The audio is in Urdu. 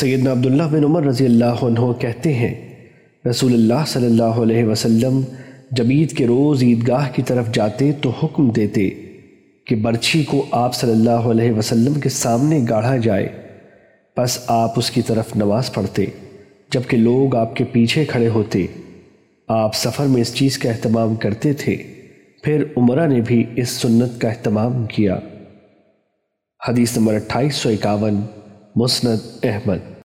سیدنا عبداللہ بن عمر رضی اللہ عنہ کہتے ہیں، رسول اللہ صلی اللہ علیہ وسلم جب عید کے روز عیدگاہ کی طرف جاتے تو حکم دیتے کہ برچھی کو آپ صلی اللہ علیہ وسلم کے سامنے گاڑھا جائے۔ پس آپ اس کی طرف نماز پڑھتے، جبکہ لوگ آپ کے پیچھے کھڑے ہوتے۔ آپ سفر میں اس چیز کا اہتمام کرتے تھے۔ پھر عمرہ نے بھی اس سنت کا اہتمام کیا۔ حدیث نمبر اٹھائیس سو اکاون۔ مسند احمد